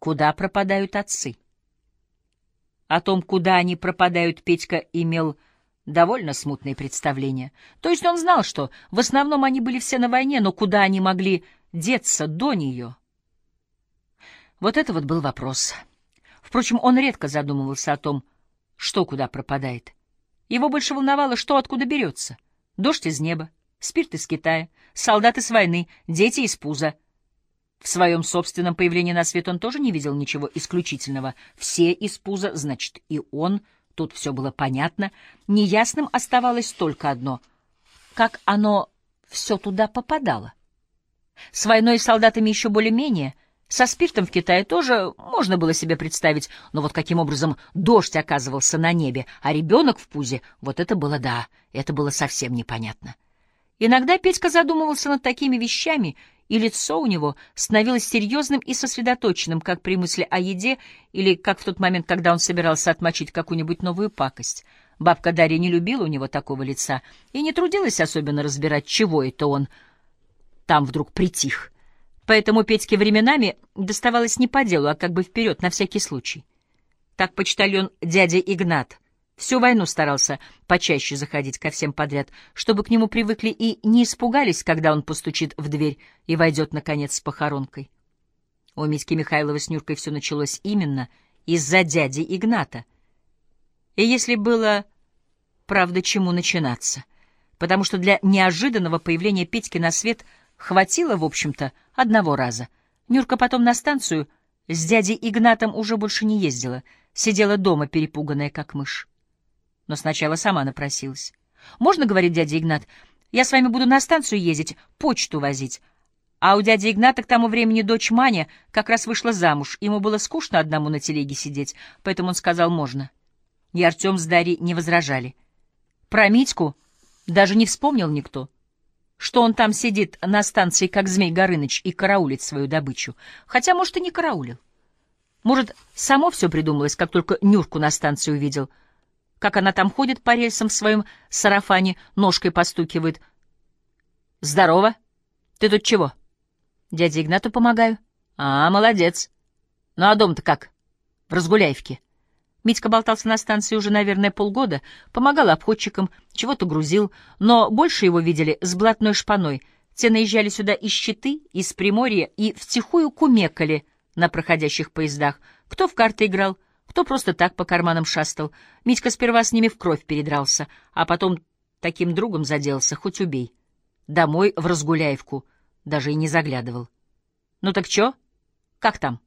куда пропадают отцы. О том, куда они пропадают, Петька имел довольно смутные представления. То есть он знал, что в основном они были все на войне, но куда они могли деться до нее? Вот это вот был вопрос. Впрочем, он редко задумывался о том, что куда пропадает. Его больше волновало, что откуда берется. Дождь из неба, спирт из Китая, солдаты с войны, дети из пуза — в своем собственном появлении на свет он тоже не видел ничего исключительного. Все из пуза, значит, и он. Тут все было понятно. Неясным оставалось только одно. Как оно все туда попадало? С войной и солдатами еще более-менее. Со спиртом в Китае тоже можно было себе представить. Но вот каким образом дождь оказывался на небе, а ребенок в пузе, вот это было да, это было совсем непонятно. Иногда Петька задумывался над такими вещами и лицо у него становилось серьезным и сосредоточенным, как при мысли о еде или как в тот момент, когда он собирался отмочить какую-нибудь новую пакость. Бабка Дарья не любила у него такого лица и не трудилась особенно разбирать, чего это он там вдруг притих. Поэтому Петьке временами доставалось не по делу, а как бы вперед, на всякий случай. Так почтальон дядя Игнат — Всю войну старался почаще заходить ко всем подряд, чтобы к нему привыкли и не испугались, когда он постучит в дверь и войдет, наконец, с похоронкой. У Митьки Михайлова с Нюркой все началось именно из-за дяди Игната. И если было, правда, чему начинаться, потому что для неожиданного появления Петьки на свет хватило, в общем-то, одного раза. Нюрка потом на станцию с дядей Игнатом уже больше не ездила, сидела дома, перепуганная, как мышь но сначала сама напросилась. «Можно, — говорит дядя Игнат, — я с вами буду на станцию ездить, почту возить. А у дяди Игната к тому времени дочь Маня как раз вышла замуж. Ему было скучно одному на телеге сидеть, поэтому он сказал «можно». И Артем с Дарьей не возражали. Про Митьку даже не вспомнил никто, что он там сидит на станции, как Змей Горыныч, и караулит свою добычу. Хотя, может, и не караулил. Может, само все придумалось, как только Нюрку на станции увидел — как она там ходит по рельсам в своем сарафане, ножкой постукивает. «Здорово! Ты тут чего?» «Дяде Игнату помогаю». «А, молодец! Ну а дом-то как? В Разгуляевке?» Митька болтался на станции уже, наверное, полгода, помогал обходчикам, чего-то грузил, но больше его видели с блатной шпаной. Те наезжали сюда из Щиты, из Приморья и втихую кумекали на проходящих поездах. Кто в карты играл — кто просто так по карманам шастал. Митька сперва с ними в кровь передрался, а потом таким другом заделся, хоть убей. Домой в Разгуляевку даже и не заглядывал. «Ну так чё? Как там?»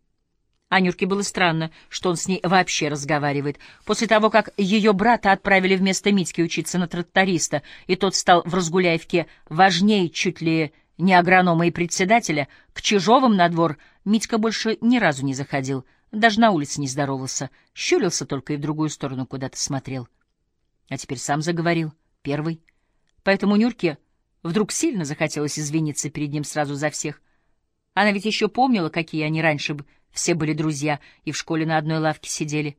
Анюрке было странно, что он с ней вообще разговаривает. После того, как ее брата отправили вместо Митьки учиться на тракториста, и тот стал в Разгуляевке важнее чуть ли не агронома и председателя, к Чижовым на двор Митька больше ни разу не заходил — даже на улице не здоровался, щурился только и в другую сторону куда-то смотрел. А теперь сам заговорил, первый. Поэтому Нюрке вдруг сильно захотелось извиниться перед ним сразу за всех. Она ведь еще помнила, какие они раньше все были друзья и в школе на одной лавке сидели.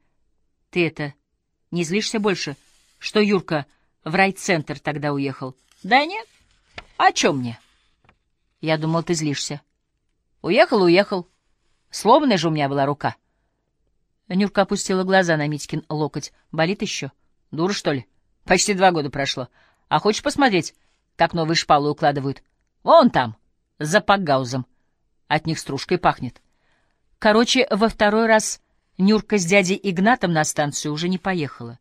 Ты это, не злишься больше, что Юрка в райцентр тогда уехал? Да нет. А чем мне? Я думал, ты злишься. Уехал, уехал. Сломанная же у меня была рука. Нюрка опустила глаза на Митькин локоть. «Болит еще? Дура, что ли? Почти два года прошло. А хочешь посмотреть, как новые шпалы укладывают? Вон там, за пакгаузом. От них стружкой пахнет». Короче, во второй раз Нюрка с дядей Игнатом на станцию уже не поехала.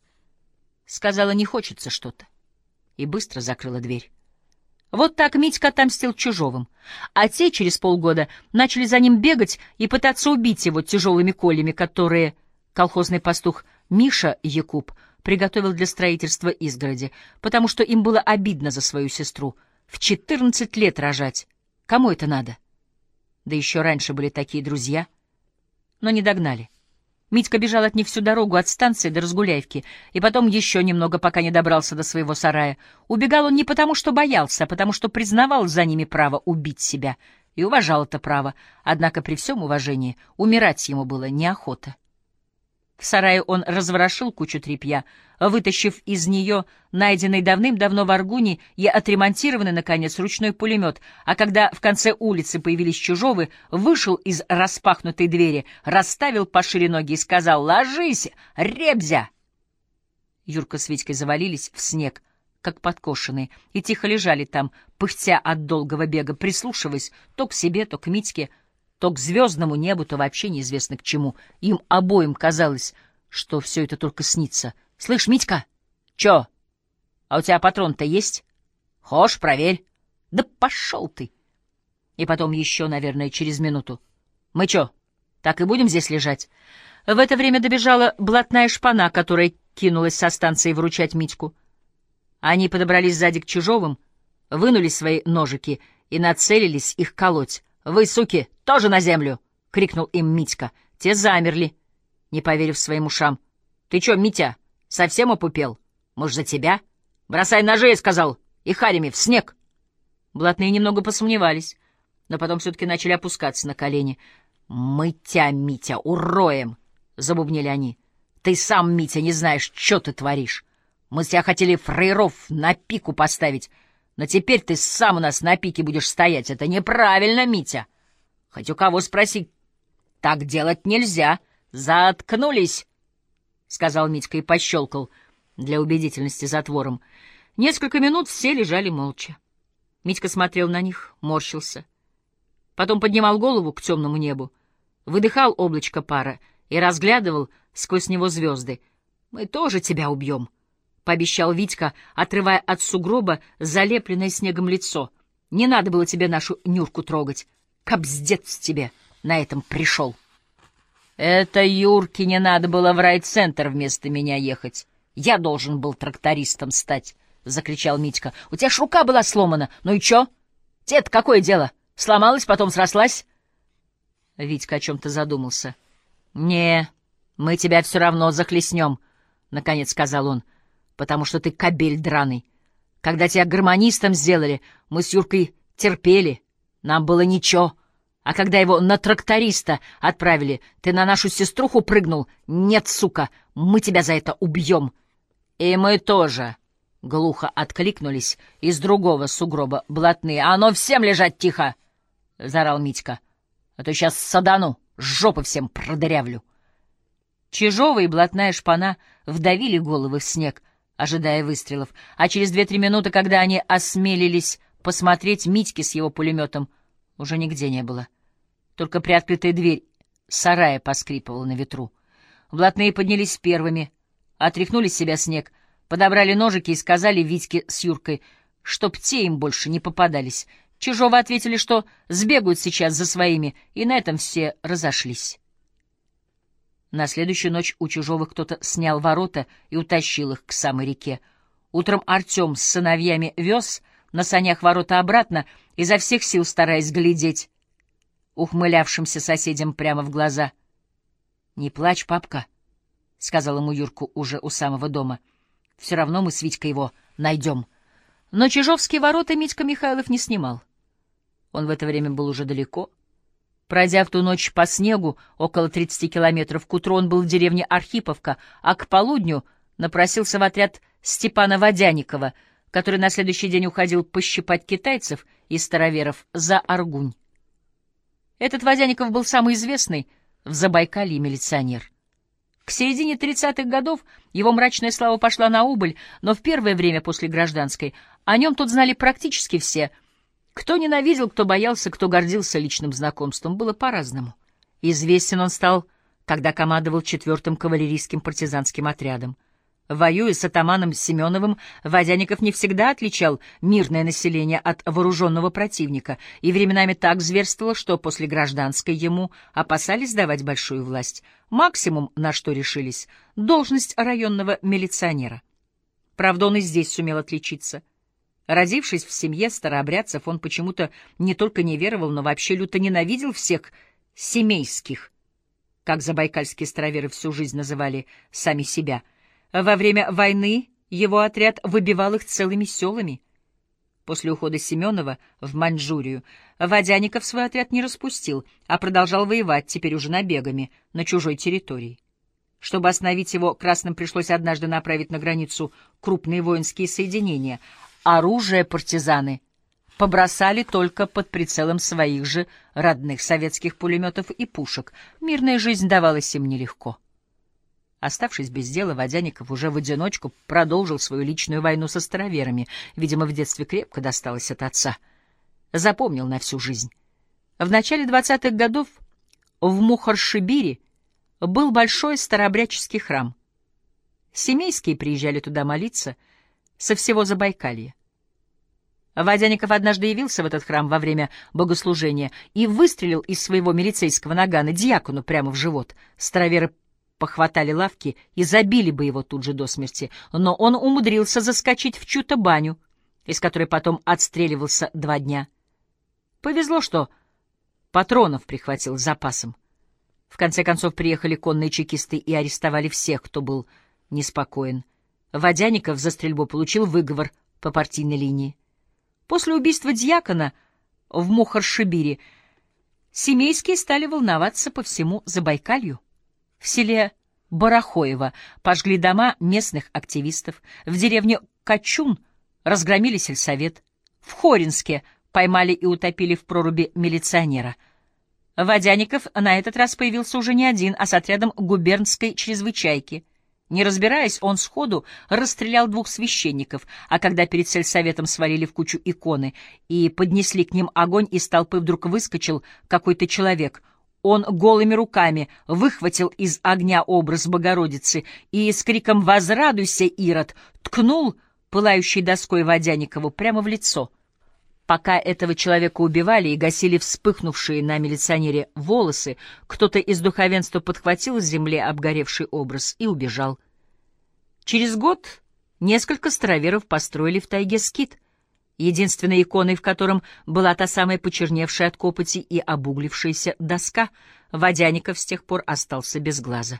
Сказала, не хочется что-то. И быстро закрыла дверь. Вот так Митька отомстил Чужовым, а те через полгода начали за ним бегать и пытаться убить его тяжелыми колями, которые колхозный пастух Миша Якуб приготовил для строительства изгороди, потому что им было обидно за свою сестру. В четырнадцать лет рожать. Кому это надо? Да еще раньше были такие друзья. Но не догнали. Митька бежал от них всю дорогу от станции до Разгуляевки, и потом еще немного, пока не добрался до своего сарая. Убегал он не потому, что боялся, а потому, что признавал за ними право убить себя и уважал это право, однако при всем уважении умирать ему было неохота. В сарае он разворошил кучу тряпья, вытащив из нее найденный давным-давно в Аргуне и отремонтированный, наконец, ручной пулемет, а когда в конце улицы появились Чужовы, вышел из распахнутой двери, расставил пошире ноги и сказал «Ложись, ребзя!» Юрка с Витькой завалились в снег, как подкошенные, и тихо лежали там, пыхтя от долгого бега, прислушиваясь то к себе, то к Митьке, то к звездному небу, то вообще неизвестно к чему. Им обоим казалось, что все это только снится. — Слышь, Митька? — Чё? А у тебя патрон-то есть? — Хошь, проверь. — Да пошел ты! И потом еще, наверное, через минуту. — Мы чё, так и будем здесь лежать? В это время добежала блатная шпана, которая кинулась со станции вручать Митьку. Они подобрались сзади к Чужовым, вынули свои ножики и нацелились их колоть. «Вы, суки, тоже на землю!» — крикнул им Митька. Те замерли, не поверив своим ушам. «Ты чё, Митя, совсем опупел? Может, за тебя? Бросай ножи, сказал, и харями в снег!» Блатные немного посомневались, но потом все-таки начали опускаться на колени. «Мы тебя, Митя, уроем!» — забубнили они. «Ты сам, Митя, не знаешь, что ты творишь. Мы тебя хотели фрейров на пику поставить, но теперь ты сам у нас на пике будешь стоять. Это неправильно, Митя. Хоть у кого спроси. Так делать нельзя. Заткнулись, — сказал Митька и пощелкал для убедительности затвором. Несколько минут все лежали молча. Митька смотрел на них, морщился. Потом поднимал голову к темному небу, выдыхал облачко пара и разглядывал сквозь него звезды. «Мы тоже тебя убьем», — пообещал Витька, отрывая от сугроба залепленное снегом лицо. — Не надо было тебе нашу Нюрку трогать. Кобздец тебе на этом пришел. — Это Юрке не надо было в райцентр вместо меня ехать. Я должен был трактористом стать, — закричал Митька. — У тебя ж рука была сломана. Ну и чё? Тебе какое дело? Сломалась, потом срослась? Витька о чем-то задумался. — Не, мы тебя все равно захлестнем, — наконец сказал он. — потому что ты кабель драный. Когда тебя гармонистом сделали, мы с Юркой терпели, нам было ничего. А когда его на тракториста отправили, ты на нашу сеструху прыгнул? Нет, сука, мы тебя за это убьем. И мы тоже. Глухо откликнулись из другого сугроба блатные. «А ну всем лежать тихо!» — заорал Митька. «А то сейчас садану, жопы всем продырявлю». Чижова и блатная шпана вдавили головы в снег — ожидая выстрелов, а через две-три минуты, когда они осмелились посмотреть Митьки с его пулеметом, уже нигде не было. Только приоткрытая дверь сарая поскрипывала на ветру. Блатные поднялись первыми, отряхнули с себя снег, подобрали ножики и сказали Витьке с Юркой, чтоб те им больше не попадались. Чужого ответили, что сбегают сейчас за своими, и на этом все разошлись. На следующую ночь у Чужого кто-то снял ворота и утащил их к самой реке. Утром Артем с сыновьями вез на санях ворота обратно, изо всех сил стараясь глядеть ухмылявшимся соседям прямо в глаза. — Не плачь, папка, — сказал ему Юрку уже у самого дома. — Все равно мы с Витькой его найдем. Но Чижовские ворота Митька Михайлов не снимал. Он в это время был уже далеко — Пройдя в ту ночь по снегу около 30 километров, к утру он был в деревне Архиповка, а к полудню напросился в отряд Степана Водяникова, который на следующий день уходил пощипать китайцев и староверов за Аргунь. Этот Водяников был самый известный в Забайкалье милиционер. К середине 30-х годов его мрачная слава пошла на убыль, но в первое время после гражданской о нем тут знали практически все — кто ненавидел, кто боялся, кто гордился личным знакомством, было по-разному. Известен он стал, когда командовал четвертым кавалерийским партизанским отрядом. Воюя с атаманом Семеновым, Водяников не всегда отличал мирное население от вооруженного противника, и временами так зверствовало, что после гражданской ему опасались давать большую власть. Максимум, на что решились, — должность районного милиционера. Правда, он и здесь сумел отличиться — Родившись в семье старообрядцев, он почему-то не только не веровал, но вообще люто ненавидел всех семейских, как забайкальские староверы всю жизнь называли сами себя. Во время войны его отряд выбивал их целыми селами. После ухода Семенова в Маньчжурию Водяников свой отряд не распустил, а продолжал воевать, теперь уже набегами, на чужой территории. Чтобы остановить его, красным пришлось однажды направить на границу крупные воинские соединения. Оружие партизаны побросали только под прицелом своих же родных советских пулеметов и пушек. Мирная жизнь давалась им нелегко. Оставшись без дела, Водяников уже в одиночку продолжил свою личную войну со староверами. Видимо, в детстве крепко досталось от отца. Запомнил на всю жизнь. В начале двадцатых годов в Мухаршибире был большой старообрядческий храм. Семейские приезжали туда молиться со всего Забайкалья. Водяников однажды явился в этот храм во время богослужения и выстрелил из своего милицейского нагана дьякону прямо в живот. Староверы похватали лавки и забили бы его тут же до смерти, но он умудрился заскочить в чью-то баню, из которой потом отстреливался два дня. Повезло, что патронов прихватил с запасом. В конце концов приехали конные чекисты и арестовали всех, кто был неспокоен. Водяников за стрельбу получил выговор по партийной линии. После убийства дьякона в Мухаршибире семейские стали волноваться по всему Забайкалью. В селе Барахоево пожгли дома местных активистов, в деревне Качун разгромили сельсовет, в Хоринске поймали и утопили в проруби милиционера — Водяников на этот раз появился уже не один, а с отрядом губернской чрезвычайки. Не разбираясь, он сходу расстрелял двух священников, а когда перед сельсоветом свалили в кучу иконы и поднесли к ним огонь, из толпы вдруг выскочил какой-то человек. Он голыми руками выхватил из огня образ Богородицы и с криком «Возрадуйся, Ирод!» ткнул пылающей доской Водяникову прямо в лицо — Пока этого человека убивали и гасили вспыхнувшие на милиционере волосы, кто-то из духовенства подхватил с земли обгоревший образ и убежал. Через год несколько староверов построили в тайге скит, единственной иконой в котором была та самая почерневшая от копоти и обуглившаяся доска. Водяников с тех пор остался без глаза.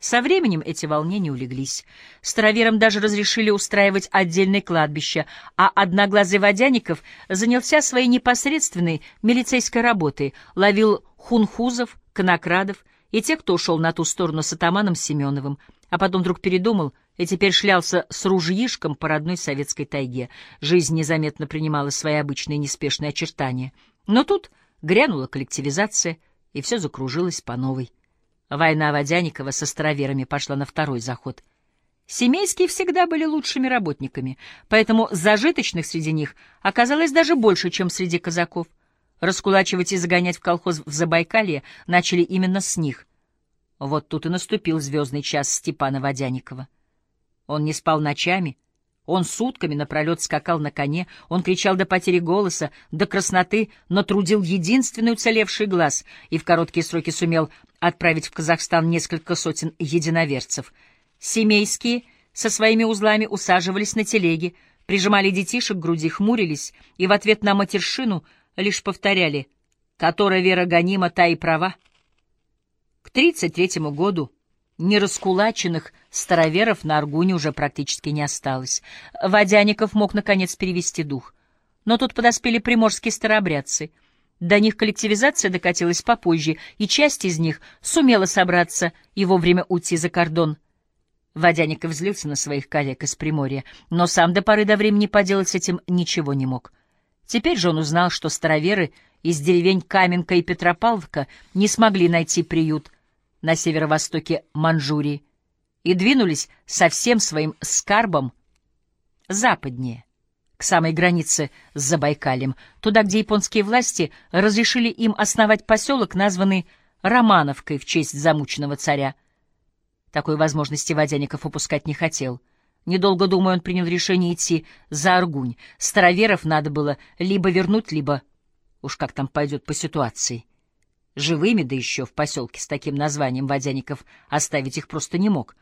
Со временем эти волнения улеглись. Староверам даже разрешили устраивать отдельное кладбище, а одноглазый Водяников занялся своей непосредственной милицейской работой, ловил хунхузов, конокрадов и тех, кто ушел на ту сторону с атаманом Семеновым, а потом вдруг передумал и теперь шлялся с ружьишком по родной советской тайге. Жизнь незаметно принимала свои обычные неспешные очертания. Но тут грянула коллективизация, и все закружилось по новой. Война Водяникова со староверами пошла на второй заход. Семейские всегда были лучшими работниками, поэтому зажиточных среди них оказалось даже больше, чем среди казаков. Раскулачивать и загонять в колхоз в Забайкалье начали именно с них. Вот тут и наступил звездный час Степана Водяникова. Он не спал ночами, он сутками напролет скакал на коне, он кричал до потери голоса, до красноты, но трудил единственный уцелевший глаз и в короткие сроки сумел отправить в Казахстан несколько сотен единоверцев. Семейские со своими узлами усаживались на телеги, прижимали детишек к груди, хмурились и в ответ на матершину лишь повторяли «Которая вера гонима, та и права». К тридцать третьему году Нераскулаченных староверов на Аргуне уже практически не осталось. Водяников мог, наконец, перевести дух. Но тут подоспели приморские старообрядцы. До них коллективизация докатилась попозже, и часть из них сумела собраться и вовремя уйти за кордон. Водяников злился на своих коллег из Приморья, но сам до поры до времени поделать с этим ничего не мог. Теперь же он узнал, что староверы из деревень Каменка и Петропавловка не смогли найти приют — на северо-востоке Манчжурии и двинулись со всем своим скарбом западнее, к самой границе с Забайкальем, туда, где японские власти разрешили им основать поселок, названный Романовкой в честь замученного царя. Такой возможности Водяников упускать не хотел. Недолго думая, он принял решение идти за Аргунь. Староверов надо было либо вернуть, либо уж как там пойдет по ситуации. Живыми, да еще в поселке с таким названием Водяников оставить их просто не мог.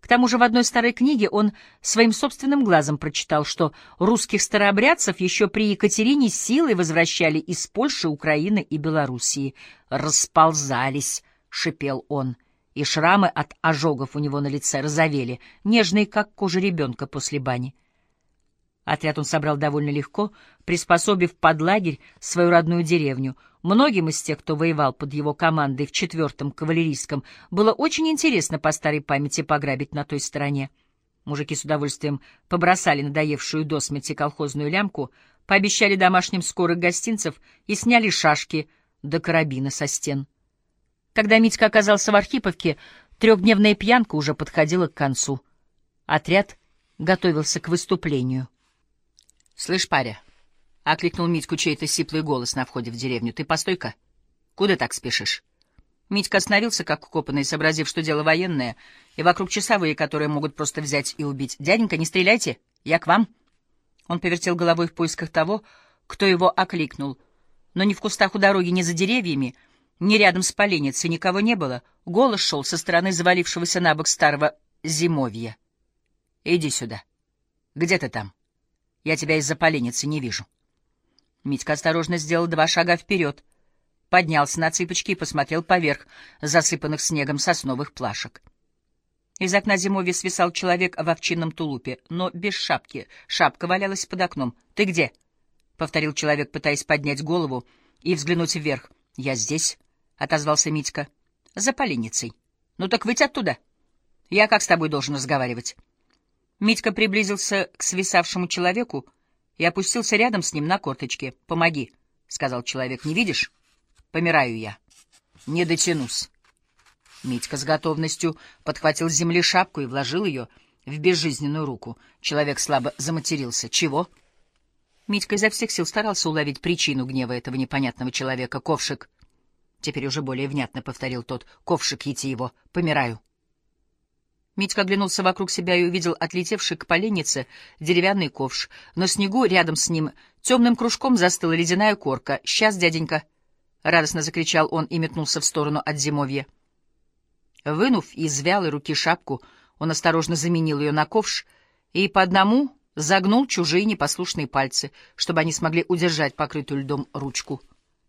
К тому же в одной старой книге он своим собственным глазом прочитал, что русских старообрядцев еще при Екатерине силой возвращали из Польши, Украины и Белоруссии. «Расползались», — шипел он, и шрамы от ожогов у него на лице розовели, нежные, как кожа ребенка после бани. Отряд он собрал довольно легко, приспособив под лагерь свою родную деревню — Многим из тех, кто воевал под его командой в четвертом кавалерийском, было очень интересно по старой памяти пограбить на той стороне. Мужики с удовольствием побросали надоевшую до смерти колхозную лямку, пообещали домашним скорых гостинцев и сняли шашки до карабина со стен. Когда Митька оказался в Архиповке, трехдневная пьянка уже подходила к концу. Отряд готовился к выступлению. — Слышь, паря, — окликнул Митьку чей-то сиплый голос на входе в деревню, — ты постой-ка. Куда так спешишь? Митька остановился, как укопанный, сообразив, что дело военное, и вокруг часовые, которые могут просто взять и убить. «Дяденька, не стреляйте! Я к вам!» Он повертел головой в поисках того, кто его окликнул. Но ни в кустах у дороги, ни за деревьями, ни рядом с поленницей никого не было. Голос шел со стороны завалившегося на бок старого зимовья. «Иди сюда. Где ты там? Я тебя из-за поленницы не вижу». Митька осторожно сделал два шага вперед, поднялся на цыпочки и посмотрел поверх засыпанных снегом сосновых плашек. Из окна зимовья свисал человек в овчинном тулупе, но без шапки. Шапка валялась под окном. «Ты где?» — повторил человек, пытаясь поднять голову и взглянуть вверх. «Я здесь», — отозвался Митька. «За поленницей». «Ну так выйти оттуда. Я как с тобой должен разговаривать?» Митька приблизился к свисавшему человеку и опустился рядом с ним на корточке. «Помоги», — сказал человек. «Не видишь? Помираю я. Не дотянусь». Митька с готовностью подхватил с земли шапку и вложил ее в безжизненную руку. Человек слабо заматерился. «Чего?» Митька изо всех сил старался уловить причину гнева этого непонятного человека. «Ковшик!» Теперь уже более внятно повторил тот. «Ковшик, ети его! Помираю!» Митька оглянулся вокруг себя и увидел отлетевший к поленнице деревянный ковш. На снегу рядом с ним темным кружком застыла ледяная корка. «Сейчас, дяденька!» — радостно закричал он и метнулся в сторону от зимовья. Вынув из вялой руки шапку, он осторожно заменил ее на ковш и по одному загнул чужие непослушные пальцы, чтобы они смогли удержать покрытую льдом ручку.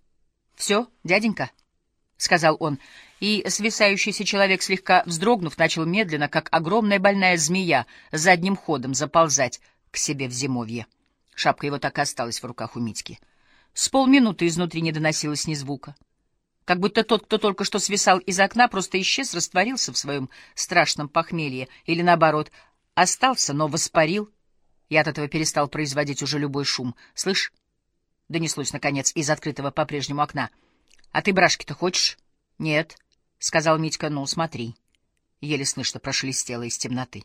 — Все, дяденька, — сказал он, и свисающийся человек, слегка вздрогнув, начал медленно, как огромная больная змея, задним ходом заползать к себе в зимовье. Шапка его так и осталась в руках у Митьки. С полминуты изнутри не доносилось ни звука как будто тот, кто только что свисал из окна, просто исчез, растворился в своем страшном похмелье, или, наоборот, остался, но воспарил, и от этого перестал производить уже любой шум. «Слышь?» — донеслось, наконец, из открытого по-прежнему окна. «А ты брашки-то хочешь?» «Нет», — сказал Митька, — «ну, смотри». Еле слышно прошелестело из темноты.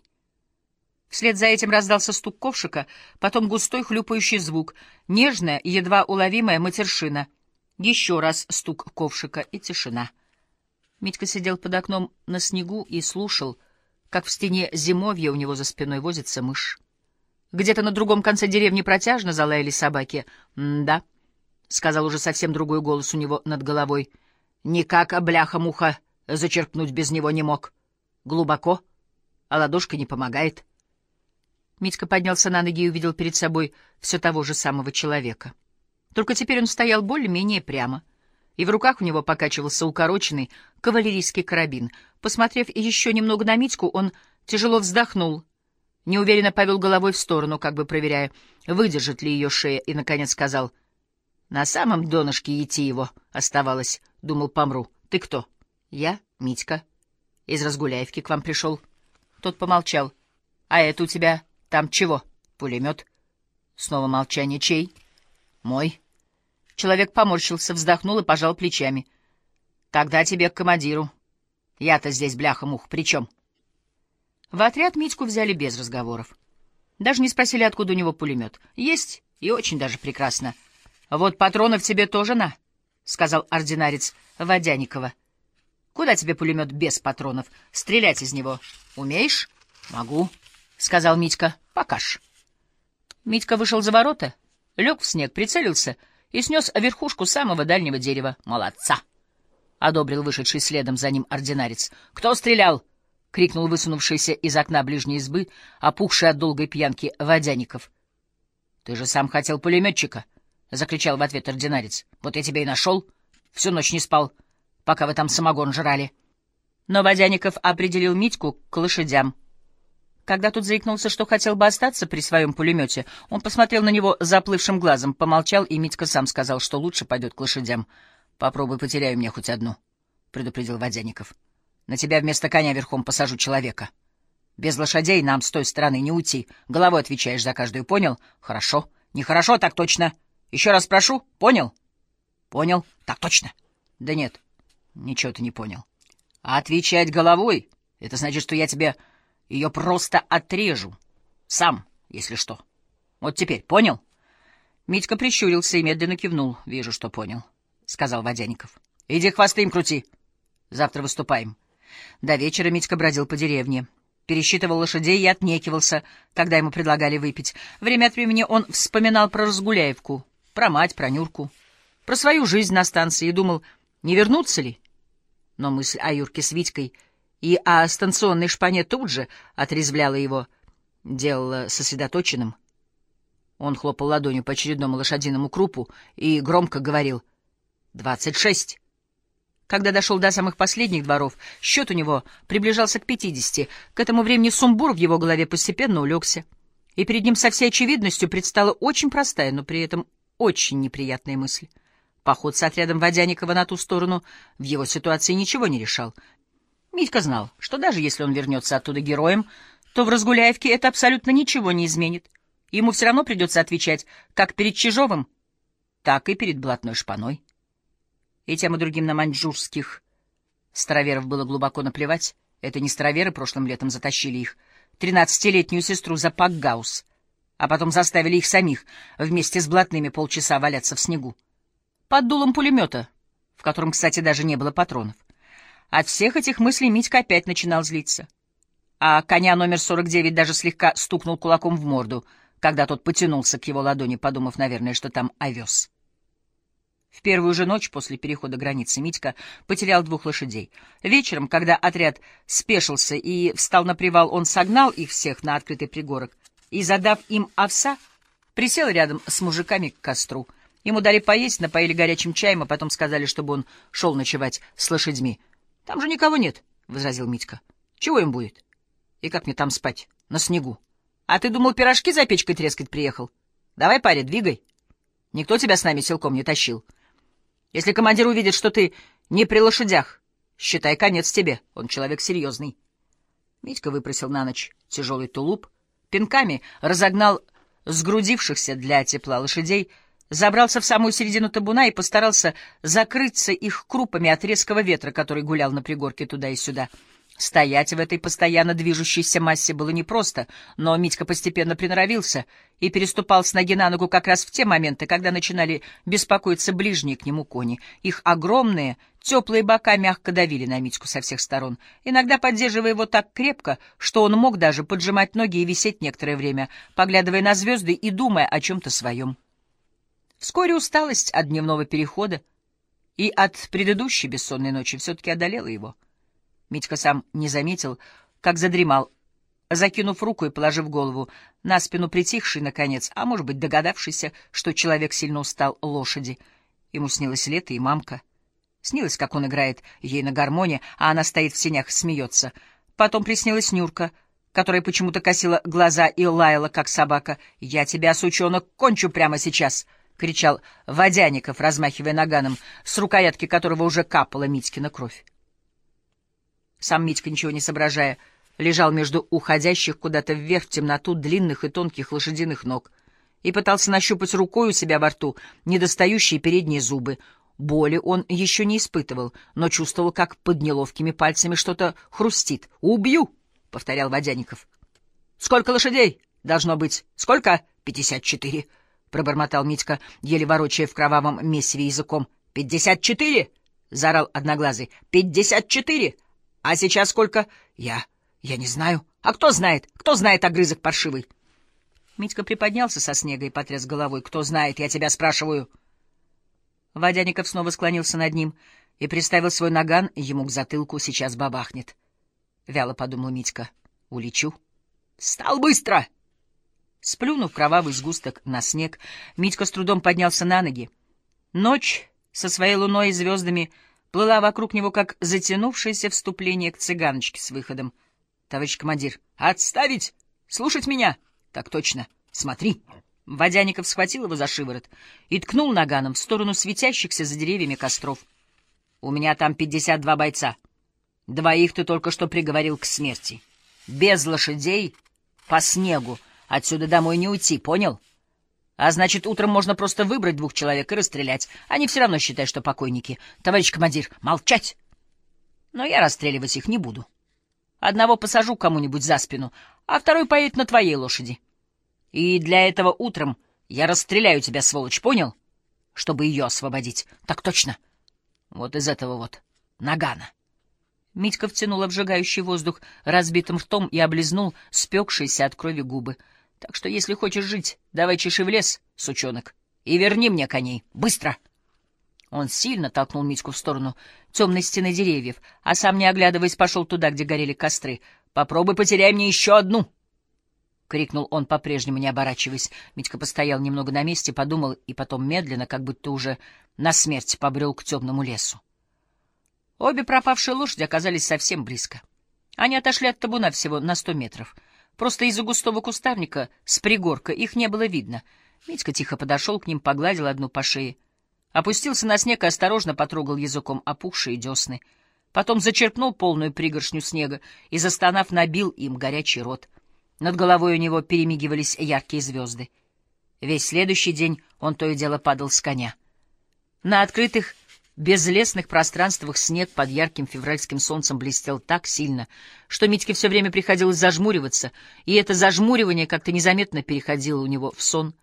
Вслед за этим раздался стук ковшика, потом густой хлюпающий звук, нежная едва уловимая матершина — еще раз стук ковшика и тишина. Митька сидел под окном на снегу и слушал, как в стене зимовья у него за спиной возится мышь. Где-то на другом конце деревни протяжно залаяли собаки. «Да», — сказал уже совсем другой голос у него над головой. «Никак, бляха-муха, зачерпнуть без него не мог. Глубоко, а ладошка не помогает». Митька поднялся на ноги и увидел перед собой все того же самого человека. Только теперь он стоял более-менее прямо, и в руках у него покачивался укороченный кавалерийский карабин. Посмотрев еще немного на Митьку, он тяжело вздохнул, неуверенно повел головой в сторону, как бы проверяя, выдержит ли ее шея, и, наконец, сказал, «На самом донышке идти его оставалось. Думал, помру. Ты кто?» «Я, Митька. Из Разгуляевки к вам пришел». Тот помолчал. «А это у тебя там чего? Пулемет?» Снова молчание. «Чей?» «Мой». Человек поморщился, вздохнул и пожал плечами. «Тогда тебе к командиру. Я-то здесь бляха-мух. При чем?» В отряд Митьку взяли без разговоров. Даже не спросили, откуда у него пулемет. «Есть, и очень даже прекрасно. Вот патронов тебе тоже на», — сказал ординарец Водяникова. «Куда тебе пулемет без патронов? Стрелять из него умеешь?» «Могу», — сказал Митька. «Покаж». Митька вышел за ворота, лег в снег, прицелился — и снес верхушку самого дальнего дерева. «Молодца!» — одобрил вышедший следом за ним ординарец. «Кто стрелял?» — крикнул высунувшийся из окна ближней избы, опухший от долгой пьянки водяников. «Ты же сам хотел пулеметчика!» — закричал в ответ ординарец. «Вот я тебя и нашел. Всю ночь не спал, пока вы там самогон жрали». Но Водяников определил Митьку к лошадям. Когда тут заикнулся, что хотел бы остаться при своем пулемете, он посмотрел на него заплывшим глазом, помолчал, и Митька сам сказал, что лучше пойдет к лошадям. — Попробуй потеряю мне хоть одну, — предупредил Водяников. — На тебя вместо коня верхом посажу человека. Без лошадей нам с той стороны не уйти. Головой отвечаешь за каждую, понял? — Хорошо. — Нехорошо, так точно. Еще раз прошу, понял? — Понял. — Так точно. — Да нет, ничего ты не понял. — А отвечать головой — это значит, что я тебе ее просто отрежу. Сам, если что. Вот теперь, понял? Митька прищурился и медленно кивнул. — Вижу, что понял, — сказал Водяников. — Иди хвосты им крути. Завтра выступаем. До вечера Митька бродил по деревне. Пересчитывал лошадей и отнекивался, когда ему предлагали выпить. Время от времени он вспоминал про Разгуляевку, про мать, про Нюрку, про свою жизнь на станции и думал, не вернуться ли? Но мысль о Юрке с Витькой и о станционной шпане тут же отрезвляла его, делала сосредоточенным. Он хлопал ладонью по очередному лошадиному крупу и громко говорил «Двадцать шесть». Когда дошел до самых последних дворов, счет у него приближался к пятидесяти. К этому времени сумбур в его голове постепенно улегся. И перед ним со всей очевидностью предстала очень простая, но при этом очень неприятная мысль. Поход с отрядом Водяникова на ту сторону в его ситуации ничего не решал. Митька знал, что даже если он вернется оттуда героем, то в Разгуляевке это абсолютно ничего не изменит. Ему все равно придется отвечать как перед Чижовым, так и перед блатной шпаной. И тем и другим на маньчжурских староверов было глубоко наплевать. Это не староверы прошлым летом затащили их, тринадцатилетнюю сестру за Пакгаус, а потом заставили их самих вместе с блатными полчаса валяться в снегу. Под дулом пулемета, в котором, кстати, даже не было патронов. От всех этих мыслей Митька опять начинал злиться. А коня номер 49 даже слегка стукнул кулаком в морду, когда тот потянулся к его ладони, подумав, наверное, что там овес. В первую же ночь после перехода границы Митька потерял двух лошадей. Вечером, когда отряд спешился и встал на привал, он согнал их всех на открытый пригорок и, задав им овса, присел рядом с мужиками к костру. Ему дали поесть, напоили горячим чаем, а потом сказали, чтобы он шел ночевать с лошадьми. — Там же никого нет, — возразил Митька. — Чего им будет? И как мне там спать? На снегу. А ты думал, пирожки за печкой трескать приехал? Давай, парень, двигай. Никто тебя с нами силком не тащил. — если командир увидит, что ты не при лошадях, считай конец тебе. Он человек серьезный. Митька выпросил на ночь тяжелый тулуп, пинками разогнал сгрудившихся для тепла лошадей, забрался в самую середину табуна и постарался закрыться их крупами от резкого ветра, который гулял на пригорке туда и сюда — Стоять в этой постоянно движущейся массе было непросто, но Митька постепенно приноровился и переступал с ноги на ногу как раз в те моменты, когда начинали беспокоиться ближние к нему кони. Их огромные, теплые бока мягко давили на Митьку со всех сторон, иногда поддерживая его так крепко, что он мог даже поджимать ноги и висеть некоторое время, поглядывая на звезды и думая о чем-то своем. Вскоре усталость от дневного перехода и от предыдущей бессонной ночи все-таки одолела его. Митька сам не заметил, как задремал, закинув руку и положив голову на спину притихший, наконец, а может быть, догадавшийся, что человек сильно устал лошади. Ему снилось лето и мамка. Снилось, как он играет ей на гармоне, а она стоит в сенях и смеется. Потом приснилась Нюрка, которая почему-то косила глаза и лаяла, как собака. «Я тебя, сучонок, кончу прямо сейчас!» — кричал Водяников, размахивая наганом, с рукоятки которого уже капала Митькина кровь. Сам Митька, ничего не соображая, лежал между уходящих куда-то вверх в темноту длинных и тонких лошадиных ног и пытался нащупать рукой у себя во рту недостающие передние зубы. Боли он еще не испытывал, но чувствовал, как под неловкими пальцами что-то хрустит. «Убью!» — повторял Водяников. «Сколько лошадей? Должно быть. Сколько?» «Пятьдесят четыре», — пробормотал Митька, еле ворочая в кровавом месиве языком. «Пятьдесят четыре!» — заорал Одноглазый. «Пятьдесят четыре!» А сейчас сколько? Я... я не знаю. А кто знает? Кто знает огрызок паршивый? Митька приподнялся со снега и потряс головой. Кто знает, я тебя спрашиваю. Водяников снова склонился над ним и приставил свой наган ему к затылку. Сейчас бабахнет. Вяло подумал Митька. Улечу. Стал быстро! Сплюнув кровавый сгусток на снег, Митька с трудом поднялся на ноги. Ночь со своей луной и звездами — плыла вокруг него, как затянувшееся вступление к цыганочке с выходом. — Товарищ командир, отставить! Слушать меня! — Так точно. Смотри! Водяников схватил его за шиворот и ткнул наганом в сторону светящихся за деревьями костров. «У меня там пятьдесят два бойца. Двоих ты только что приговорил к смерти. Без лошадей, по снегу, отсюда домой не уйти, понял? А значит, утром можно просто выбрать двух человек и расстрелять. Они все равно считают, что покойники. Товарищ командир, молчать! Но я расстреливать их не буду. Одного посажу кому-нибудь за спину, а второй поедет на твоей лошади. И для этого утром я расстреляю тебя, сволочь, понял? Чтобы ее освободить. Так точно. Вот из этого вот нагана. Митька втянул обжигающий воздух разбитым ртом и облизнул спекшиеся от крови губы. Так что, если хочешь жить, давай чеши в лес, сучонок, и верни мне коней. Быстро! Он сильно толкнул Митьку в сторону темной стены деревьев, а сам, не оглядываясь, пошел туда, где горели костры. «Попробуй потеряй мне еще одну!» — крикнул он, по-прежнему не оборачиваясь. Митька постоял немного на месте, подумал и потом медленно, как будто уже на смерть, побрел к темному лесу. Обе пропавшие лошади оказались совсем близко. Они отошли от табуна всего на сто метров. Просто из-за густого кустарника с пригорка их не было видно. Митька тихо подошел к ним, погладил одну по шее. Опустился на снег и осторожно потрогал языком опухшие десны. Потом зачерпнул полную пригоршню снега и, застонав, набил им горячий рот — над головой у него перемигивались яркие звезды. Весь следующий день он то и дело падал с коня. На открытых, безлесных пространствах снег под ярким февральским солнцем блестел так сильно, что Митьке все время приходилось зажмуриваться, и это зажмуривание как-то незаметно переходило у него в сон.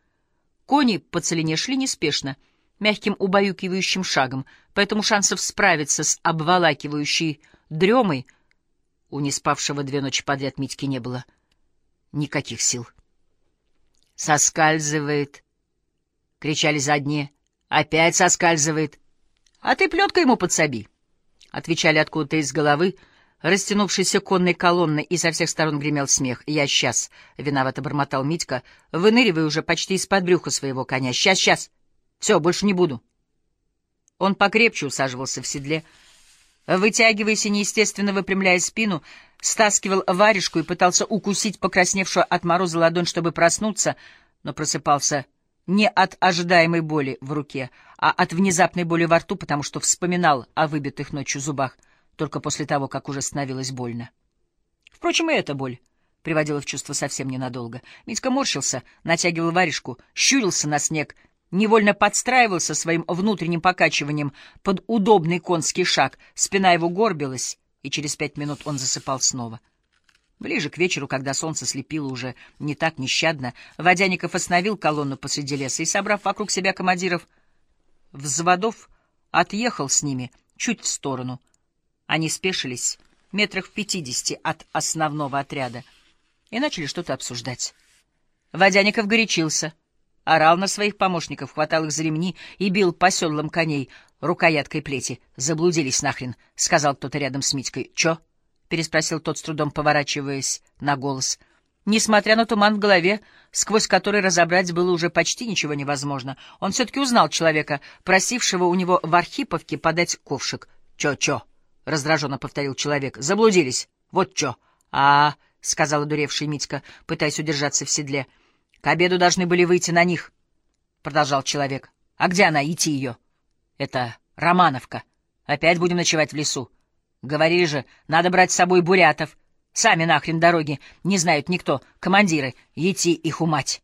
Кони по целине шли неспешно, мягким убаюкивающим шагом, поэтому шансов справиться с обволакивающей дремой у неспавшего две ночи подряд Митьки не было — никаких сил. «Соскальзывает!» — кричали задние. «Опять соскальзывает!» «А ты плетка ему подсоби!» — отвечали откуда-то из головы, растянувшейся конной колонны, и со всех сторон гремел смех. «Я сейчас!» — виновато бормотал Митька, выныривая уже почти из-под брюха своего коня. «Сейчас, сейчас! Все, больше не буду!» Он покрепче усаживался в седле, вытягиваясь и неестественно выпрямляя спину, стаскивал варежку и пытался укусить покрасневшую от мороза ладонь, чтобы проснуться, но просыпался не от ожидаемой боли в руке, а от внезапной боли во рту, потому что вспоминал о выбитых ночью зубах только после того, как уже становилось больно. Впрочем, и эта боль приводила в чувство совсем ненадолго. Митька морщился, натягивал варежку, щурился на снег — невольно подстраивался своим внутренним покачиванием под удобный конский шаг, спина его горбилась, и через пять минут он засыпал снова. Ближе к вечеру, когда солнце слепило уже не так нещадно, Водяников остановил колонну посреди леса и, собрав вокруг себя командиров взводов, отъехал с ними чуть в сторону. Они спешились метрах в пятидесяти от основного отряда и начали что-то обсуждать. Водяников горячился — орал на своих помощников, хватал их за ремни и бил по седлам коней рукояткой плети. «Заблудились нахрен», — сказал кто-то рядом с Митькой. «Чё?» — переспросил тот с трудом, поворачиваясь на голос. Несмотря на туман в голове, сквозь который разобрать было уже почти ничего невозможно, он все-таки узнал человека, просившего у него в Архиповке подать ковшик. «Чё-чё?» — раздраженно повторил человек. «Заблудились. Вот чё». «А, — сказал одуревший Митька, пытаясь удержаться в седле, — к обеду должны были выйти на них, — продолжал человек. — А где она, идти ее? — Это Романовка. Опять будем ночевать в лесу. Говорили же, надо брать с собой бурятов. Сами нахрен дороги не знают никто, командиры, идти их умать.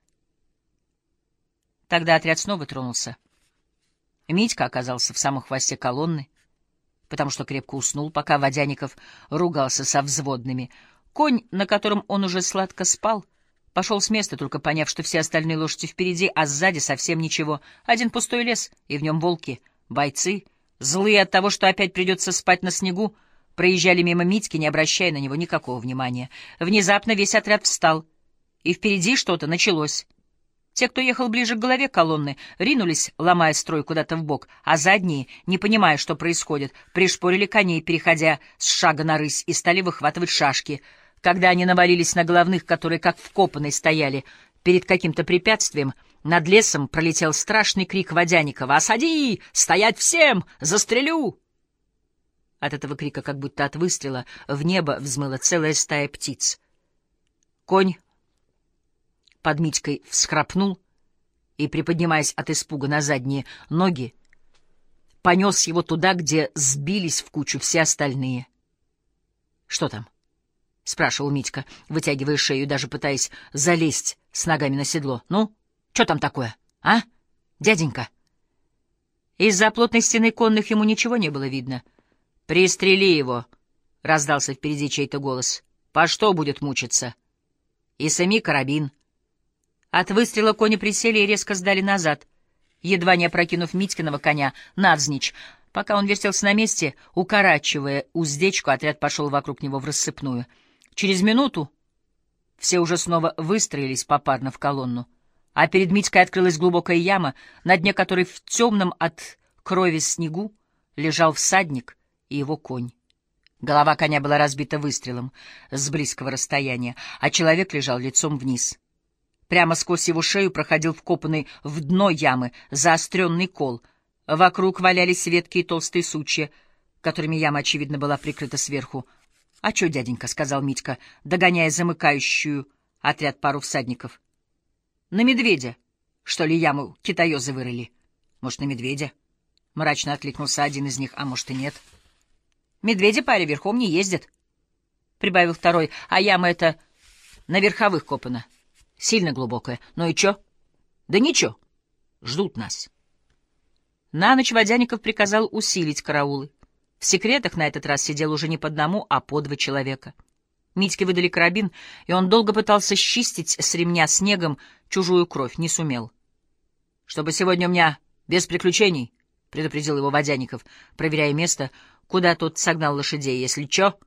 Тогда отряд снова тронулся. Митька оказался в самом хвосте колонны, потому что крепко уснул, пока Водяников ругался со взводными. Конь, на котором он уже сладко спал, — Пошел с места, только поняв, что все остальные лошади впереди, а сзади совсем ничего. Один пустой лес, и в нем волки, бойцы, злые от того, что опять придется спать на снегу, проезжали мимо Митьки, не обращая на него никакого внимания. Внезапно весь отряд встал, и впереди что-то началось. Те, кто ехал ближе к голове колонны, ринулись, ломая строй куда-то в бок, а задние, не понимая, что происходит, пришпорили коней, переходя с шага на рысь, и стали выхватывать шашки — когда они навалились на головных, которые как вкопанные стояли перед каким-то препятствием, над лесом пролетел страшный крик Водяникова «Осади! Стоять всем! Застрелю!» От этого крика, как будто от выстрела, в небо взмыла целая стая птиц. Конь под Митькой всхрапнул и, приподнимаясь от испуга на задние ноги, понес его туда, где сбились в кучу все остальные. — Что там? — спрашивал Митька, вытягивая шею и даже пытаясь залезть с ногами на седло. — Ну, что там такое, а, дяденька? Из-за плотной стены конных ему ничего не было видно. — Пристрели его! — раздался впереди чей-то голос. — По что будет мучиться? — И сами карабин. От выстрела кони присели и резко сдали назад, едва не опрокинув Митькиного коня навзничь. Пока он вертелся на месте, укорачивая уздечку, отряд пошел вокруг него в рассыпную. Через минуту все уже снова выстроились попарно в колонну, а перед Митькой открылась глубокая яма, на дне которой в темном от крови снегу лежал всадник и его конь. Голова коня была разбита выстрелом с близкого расстояния, а человек лежал лицом вниз. Прямо сквозь его шею проходил вкопанный в дно ямы заостренный кол. Вокруг валялись ветки и толстые сучья, которыми яма, очевидно, была прикрыта сверху. — А чё, дяденька, — сказал Митька, догоняя замыкающую отряд пару всадников. — На медведя, что ли, яму китаёзы вырыли? — Может, на медведя? — мрачно откликнулся один из них, а может и нет. — Медведи паре верхом не ездят, — прибавил второй, — а яма эта на верховых копана. — Сильно глубокая. Ну и чё? Да ничего. Ждут нас. На ночь Водяников приказал усилить караулы. В секретах на этот раз сидел уже не по одному, а по два человека. Митьке выдали карабин, и он долго пытался счистить с ремня снегом чужую кровь, не сумел. — Чтобы сегодня у меня без приключений, — предупредил его Водяников, проверяя место, куда тот согнал лошадей. — Если чё,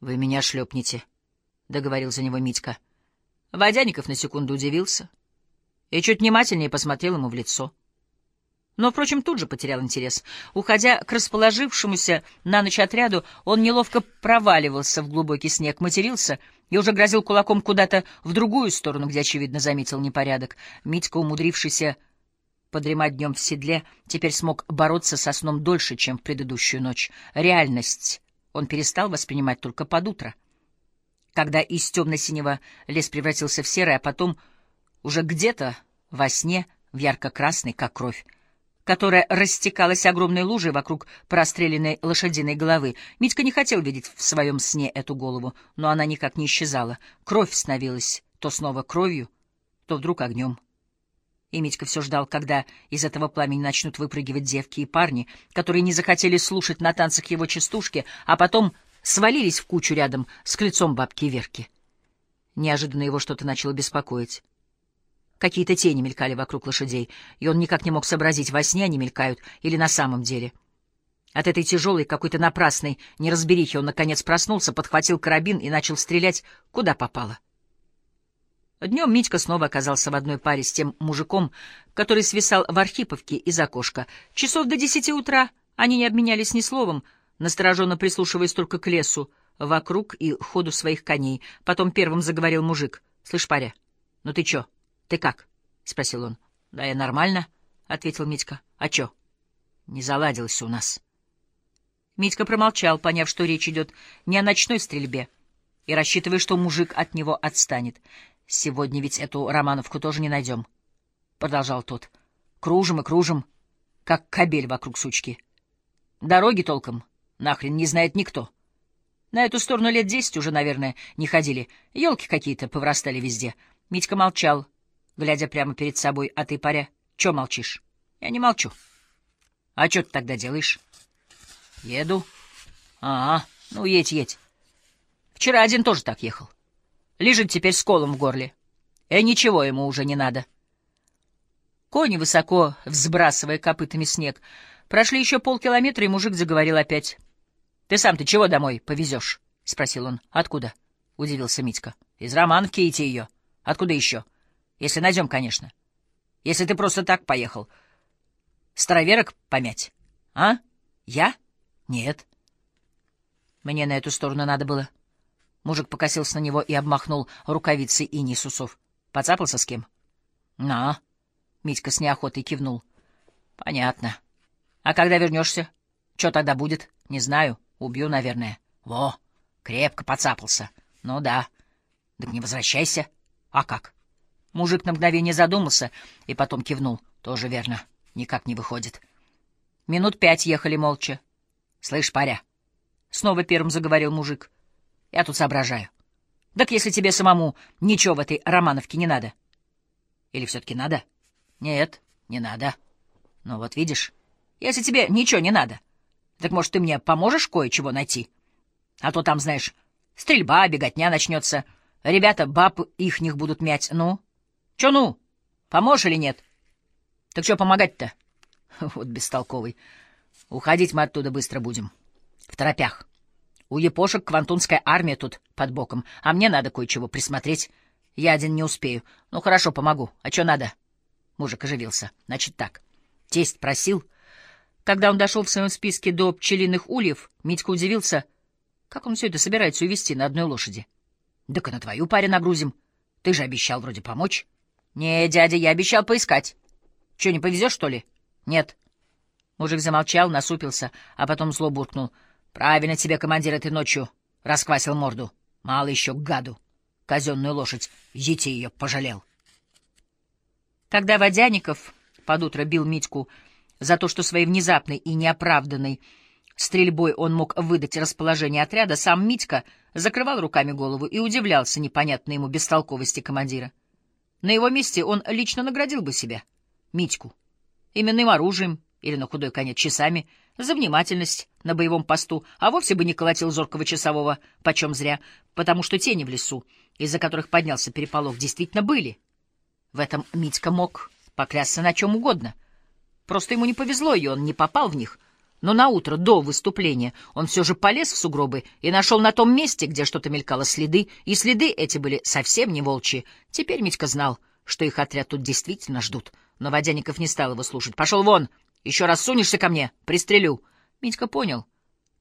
вы меня шлепнете, — договорил за него Митька. — Водяников на секунду удивился и чуть внимательнее посмотрел ему в лицо. Но, впрочем, тут же потерял интерес. Уходя к расположившемуся на ночь отряду, он неловко проваливался в глубокий снег, матерился и уже грозил кулаком куда-то в другую сторону, где, очевидно, заметил непорядок. Митька, умудрившийся подремать днем в седле, теперь смог бороться со сном дольше, чем в предыдущую ночь. Реальность он перестал воспринимать только под утро — когда из темно-синего лес превратился в серый, а потом уже где-то во сне в ярко-красный, как кровь, которая растекалась огромной лужей вокруг простреленной лошадиной головы. Митька не хотел видеть в своем сне эту голову, но она никак не исчезала. Кровь становилась то снова кровью, то вдруг огнем. И Митька все ждал, когда из этого пламени начнут выпрыгивать девки и парни, которые не захотели слушать на танцах его частушки, а потом свалились в кучу рядом с крыльцом бабки Верки. Неожиданно его что-то начало беспокоить. Какие-то тени мелькали вокруг лошадей, и он никак не мог сообразить, во сне они мелькают или на самом деле. От этой тяжелой, какой-то напрасной неразберихи он, наконец, проснулся, подхватил карабин и начал стрелять, куда попало. Днем Митька снова оказался в одной паре с тем мужиком, который свисал в Архиповке из окошка. Часов до десяти утра они не обменялись ни словом, настороженно прислушиваясь только к лесу, вокруг и ходу своих коней. Потом первым заговорил мужик. — Слышь, паря, ну ты чё? Ты как? — спросил он. — Да я нормально, — ответил Митька. — А чё? — Не заладилось у нас. Митька промолчал, поняв, что речь идет не о ночной стрельбе, и рассчитывая, что мужик от него отстанет. — Сегодня ведь эту Романовку тоже не найдем, — продолжал тот. — Кружим и кружим, как кобель вокруг сучки. Дороги толком Нахрен не знает никто. На эту сторону лет десять уже, наверное, не ходили. Елки какие-то поврастали везде. Митька молчал, глядя прямо перед собой. А ты, паря, чё молчишь? Я не молчу. А что ты тогда делаешь? Еду. А, ну едь, едь. Вчера один тоже так ехал. Лежит теперь с колом в горле. И ничего ему уже не надо. Кони, высоко взбрасывая копытами снег, прошли еще полкилометра, и мужик заговорил опять. — Ты сам-то чего домой повезешь? — спросил он. — Откуда? — удивился Митька. — Из Романовки идти ее. Откуда еще? Если найдем, конечно. Если ты просто так поехал. Староверок помять? А? Я? Нет. Мне на эту сторону надо было. Мужик покосился на него и обмахнул рукавицей и усов. Поцапался с кем? — На. Митька с неохотой кивнул. — Понятно. А когда вернешься? Что тогда будет? Не знаю. — Убью, наверное. Во, крепко поцапался. Ну да. Так не возвращайся. А как? Мужик на мгновение задумался и потом кивнул. Тоже верно. Никак не выходит. Минут пять ехали молча. — Слышь, паря, — снова первым заговорил мужик, — я тут соображаю. Так если тебе самому ничего в этой Романовке не надо. Или все-таки надо? Нет, не надо. Ну вот видишь, если тебе ничего не надо, так, может, ты мне поможешь кое-чего найти? А то там, знаешь, стрельба, беготня начнется, ребята баб ихних будут мять. Ну? Че ну? Поможешь или нет? Так что помогать-то? Вот бестолковый. Уходить мы оттуда быстро будем. В торопях. У епошек квантунская армия тут под боком, а мне надо кое-чего присмотреть. Я один не успею. Ну, хорошо, помогу. А что надо? Мужик оживился. Значит так. Тесть просил... Когда он дошел в своем списке до пчелиных ульев, Митька удивился, как он все это собирается увезти на одной лошади. — Так и на твою паре нагрузим. Ты же обещал вроде помочь. — Не, дядя, я обещал поискать. — Че, не повезешь, что ли? — Нет. Мужик замолчал, насупился, а потом зло буркнул. — Правильно тебе, командир, этой ночью расквасил морду. Мало еще гаду. Казенную лошадь, ети ее пожалел. Когда Водяников под утро бил Митьку за то, что своей внезапной и неоправданной стрельбой он мог выдать расположение отряда, сам Митька закрывал руками голову и удивлялся непонятной ему бестолковости командира. На его месте он лично наградил бы себя, Митьку, именным оружием или, на худой конец, часами, за внимательность на боевом посту, а вовсе бы не колотил зоркого часового почем зря, потому что тени в лесу, из-за которых поднялся переполох, действительно были. В этом Митька мог поклясться на чем угодно — Просто ему не повезло, и он не попал в них. Но на утро до выступления он все же полез в сугробы и нашел на том месте, где что-то мелькало следы, и следы эти были совсем не волчьи. Теперь Митька знал, что их отряд тут действительно ждут. Но Водяников не стал его слушать. «Пошел вон! Еще раз сунешься ко мне, пристрелю!» Митька понял,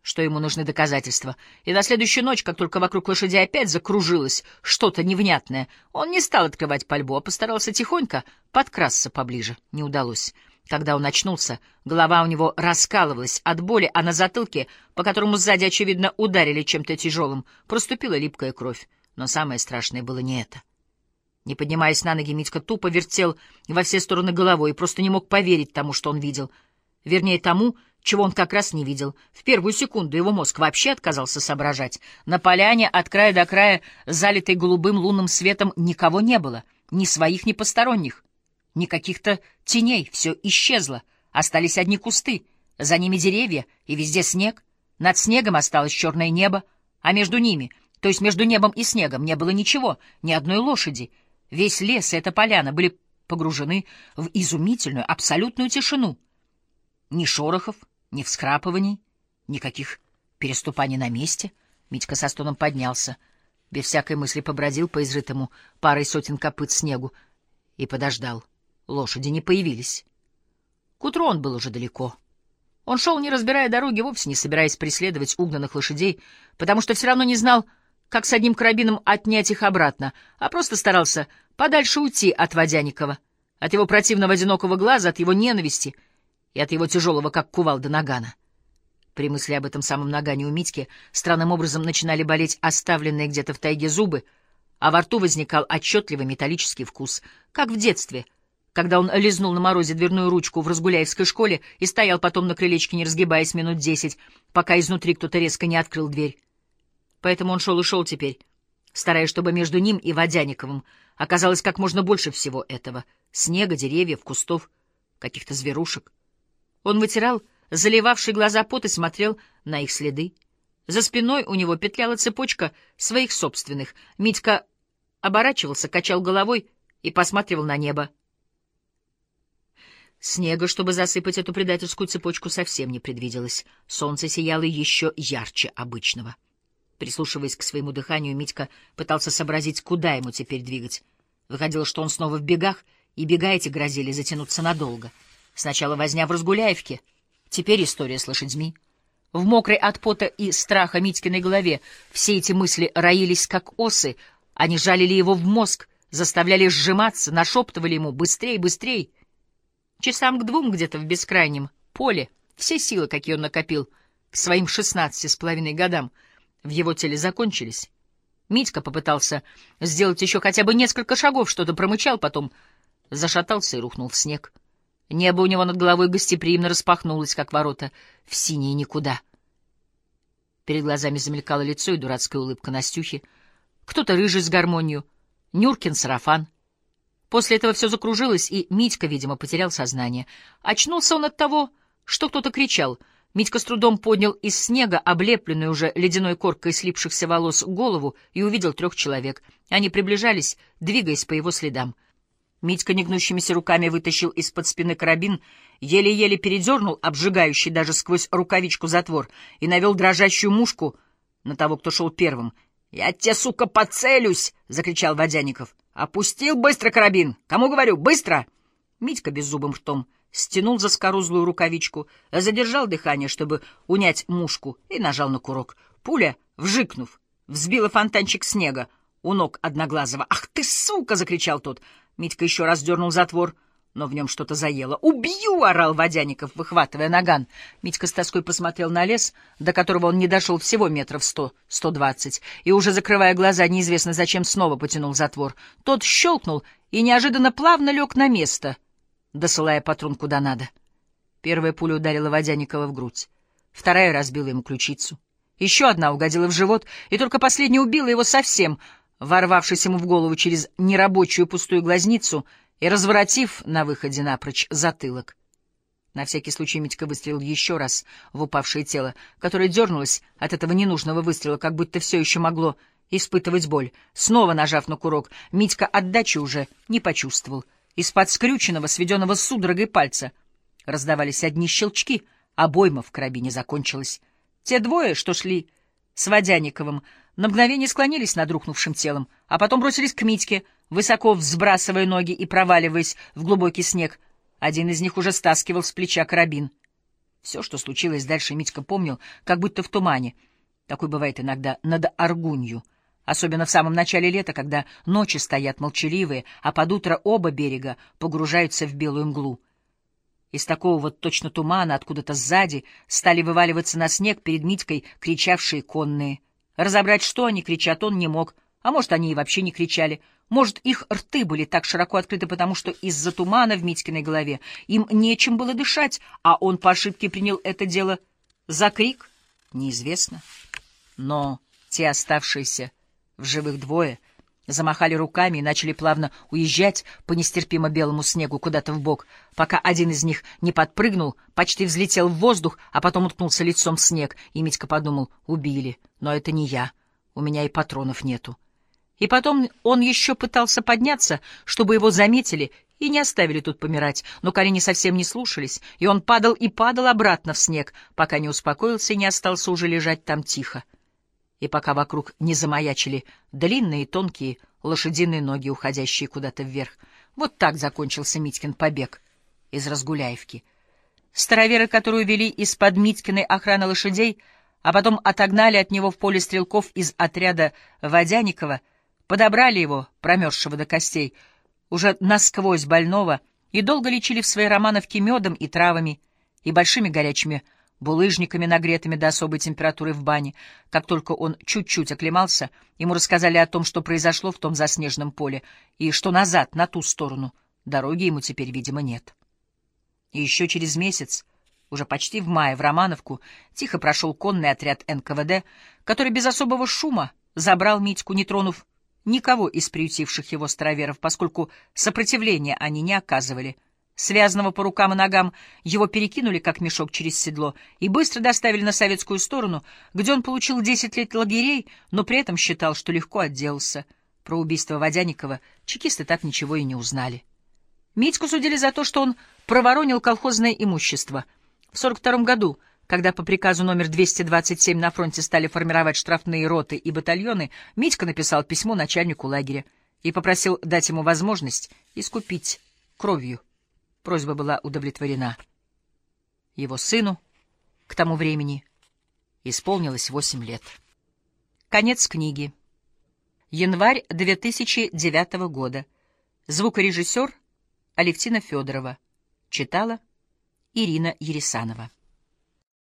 что ему нужны доказательства, и на следующую ночь, как только вокруг лошади опять закружилось что-то невнятное, он не стал открывать пальбу, а постарался тихонько подкрасться поближе. Не удалось. Когда он очнулся, голова у него раскалывалась от боли, а на затылке, по которому сзади, очевидно, ударили чем-то тяжелым, проступила липкая кровь. Но самое страшное было не это. Не поднимаясь на ноги, Митька тупо вертел во все стороны головой и просто не мог поверить тому, что он видел. Вернее, тому, чего он как раз не видел. В первую секунду его мозг вообще отказался соображать. На поляне от края до края, залитой голубым лунным светом, никого не было, ни своих, ни посторонних. Ни каких-то теней, все исчезло. Остались одни кусты, за ними деревья, и везде снег. Над снегом осталось черное небо, а между ними, то есть между небом и снегом, не было ничего, ни одной лошади. Весь лес и эта поляна были погружены в изумительную, абсолютную тишину. Ни шорохов, ни всхрапываний, никаких переступаний на месте. Митька со стоном поднялся, без всякой мысли побродил по изрытому парой сотен копыт снегу и подождал. Лошади не появились. К утру он был уже далеко. Он шел, не разбирая дороги, вовсе не собираясь преследовать угнанных лошадей, потому что все равно не знал, как с одним карабином отнять их обратно, а просто старался подальше уйти от Водяникова, от его противного одинокого глаза, от его ненависти и от его тяжелого, как кувалда, нагана. При мысли об этом самом нагане у Митьки странным образом начинали болеть оставленные где-то в тайге зубы, а во рту возникал отчетливый металлический вкус, как в детстве — когда он лизнул на морозе дверную ручку в Разгуляевской школе и стоял потом на крылечке, не разгибаясь минут десять, пока изнутри кто-то резко не открыл дверь. Поэтому он шел и шел теперь, стараясь, чтобы между ним и Водяниковым оказалось как можно больше всего этого — снега, деревьев, кустов, каких-то зверушек. Он вытирал заливавший глаза пот и смотрел на их следы. За спиной у него петляла цепочка своих собственных. Митька оборачивался, качал головой и посматривал на небо. Снега, чтобы засыпать эту предательскую цепочку, совсем не предвиделось. Солнце сияло еще ярче обычного. Прислушиваясь к своему дыханию, Митька пытался сообразить, куда ему теперь двигать. Выходило, что он снова в бегах, и бега эти грозили затянуться надолго. Сначала возня в Разгуляевке, теперь история с лошадьми. В мокрой от пота и страха Митькиной голове все эти мысли роились, как осы, они жалили его в мозг, заставляли сжиматься, нашептывали ему «быстрей, быстрей!» Часам к двум где-то в бескрайнем поле все силы, какие он накопил к своим шестнадцати с половиной годам, в его теле закончились. Митька попытался сделать еще хотя бы несколько шагов, что-то промычал, потом зашатался и рухнул в снег. Небо у него над головой гостеприимно распахнулось, как ворота, в синее никуда. Перед глазами замелькало лицо и дурацкая улыбка Настюхи. Кто-то рыжий с гармонию, Нюркин сарафан. После этого все закружилось, и Митька, видимо, потерял сознание. Очнулся он от того, что кто-то кричал. Митька с трудом поднял из снега, облепленную уже ледяной коркой слипшихся волос, голову и увидел трех человек. Они приближались, двигаясь по его следам. Митька негнущимися руками вытащил из-под спины карабин, еле-еле передернул, обжигающий даже сквозь рукавичку затвор, и навел дрожащую мушку на того, кто шел первым. — Я тебе, сука, поцелюсь! — закричал Водяников. — Опустил быстро карабин! Кому говорю, быстро! Митька беззубым ртом стянул за скорузлую рукавичку, задержал дыхание, чтобы унять мушку, и нажал на курок. Пуля, вжикнув, взбила фонтанчик снега у ног Одноглазого. «Ах ты, сука!» — закричал тот. Митька еще раз дернул затвор, но в нем что-то заело. «Убью!» — орал Водяников, выхватывая наган. Митька с тоской посмотрел на лес, до которого он не дошел всего метров сто, сто двадцать, и, уже закрывая глаза, неизвестно зачем, снова потянул затвор. Тот щелкнул и неожиданно плавно лег на место, досылая патрон куда надо. Первая пуля ударила Водяникова в грудь, вторая разбила ему ключицу. Еще одна угодила в живот, и только последняя убила его совсем — ворвавшись ему в голову через нерабочую пустую глазницу и разворотив на выходе напрочь затылок. На всякий случай Митька выстрелил еще раз в упавшее тело, которое дернулось от этого ненужного выстрела, как будто все еще могло испытывать боль. Снова нажав на курок, Митька отдачи уже не почувствовал. Из-под скрюченного, сведенного судорогой пальца раздавались одни щелчки, обойма в карабине закончилась. Те двое, что шли с Водяниковым, на мгновение склонились над рухнувшим телом, а потом бросились к Митьке, высоко взбрасывая ноги и проваливаясь в глубокий снег. Один из них уже стаскивал с плеча карабин. Все, что случилось дальше, Митька помнил, как будто в тумане. Такой бывает иногда над Аргунью. Особенно в самом начале лета, когда ночи стоят молчаливые, а под утро оба берега погружаются в белую мглу. Из такого вот точно тумана откуда-то сзади стали вываливаться на снег перед Митькой кричавшие конные. Разобрать, что они кричат, он не мог, а может, они и вообще не кричали. Может, их рты были так широко открыты, потому что из-за тумана в Митькиной голове им нечем было дышать, а он по ошибке принял это дело за крик? Неизвестно. Но те оставшиеся в живых двое — замахали руками и начали плавно уезжать по нестерпимо белому снегу куда-то в бок, пока один из них не подпрыгнул, почти взлетел в воздух, а потом уткнулся лицом в снег, и Митька подумал, убили, но это не я, у меня и патронов нету. И потом он еще пытался подняться, чтобы его заметили и не оставили тут помирать, но колени совсем не слушались, и он падал и падал обратно в снег, пока не успокоился и не остался уже лежать там тихо и пока вокруг не замаячили длинные тонкие лошадиные ноги, уходящие куда-то вверх. Вот так закончился Митькин побег из Разгуляевки. Староверы, которую вели из-под Митькиной охраны лошадей, а потом отогнали от него в поле стрелков из отряда Водяникова, подобрали его, промерзшего до костей, уже насквозь больного, и долго лечили в своей романовке медом и травами, и большими горячими булыжниками, нагретыми до особой температуры в бане. Как только он чуть-чуть оклемался, ему рассказали о том, что произошло в том заснеженном поле, и что назад, на ту сторону, дороги ему теперь, видимо, нет. И еще через месяц, уже почти в мае, в Романовку, тихо прошел конный отряд НКВД, который без особого шума забрал Митьку, не тронув никого из приютивших его староверов, поскольку сопротивления они не оказывали — Связанного по рукам и ногам его перекинули, как мешок, через седло и быстро доставили на советскую сторону, где он получил 10 лет лагерей, но при этом считал, что легко отделался. Про убийство Водяникова чекисты так ничего и не узнали. Митьку судили за то, что он проворонил колхозное имущество. В 42 году, когда по приказу номер 227 на фронте стали формировать штрафные роты и батальоны, Митька написал письмо начальнику лагеря и попросил дать ему возможность искупить кровью Просьба была удовлетворена. Его сыну к тому времени исполнилось восемь лет. Конец книги. Январь 2009 года. Звукорежиссер Алевтина Федорова. Читала Ирина Ересанова.